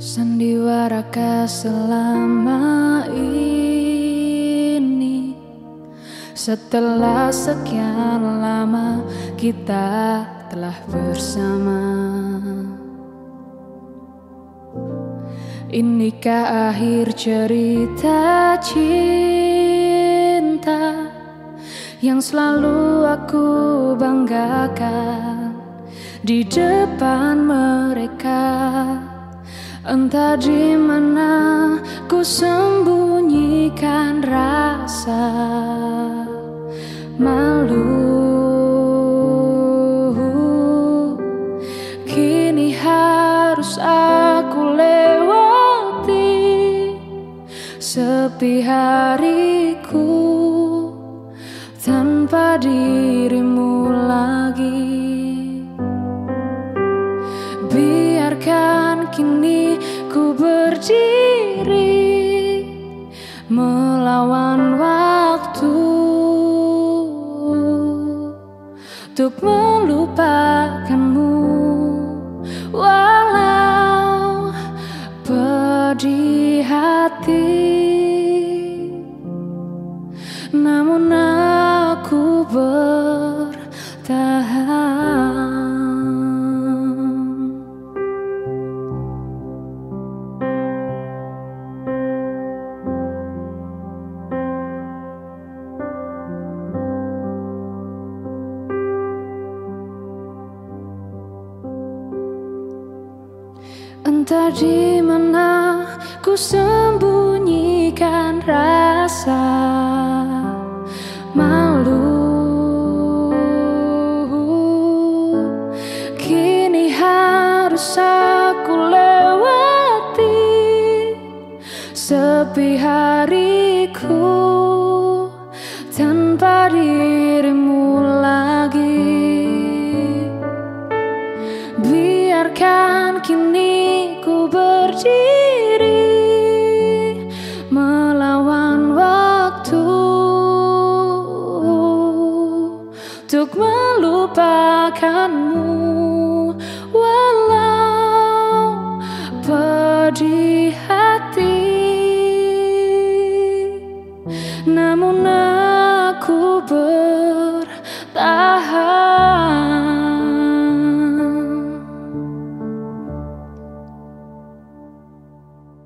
Sandiwara selama ini. Setelah sekian lama kita telah bersama. Inikah akhir cerita cinta Yang selalu aku banggakan Di depan mereka Entah di mana ku sembunyikan rasa malu. Kini harus aku lewati Sepi hariku tanpa dirimu lagi. Biarkan kini ku berdiri Melawan waktu Untuk melupakanmu. Walau pedih hati Entah di mana ku sembunyikan rasa malu. Kini harus aku lewati Sepi hariku tanpa dirimu lagi. Biarkan kini untuk melupakanmu. Walau pedih hati namun aku bertahan.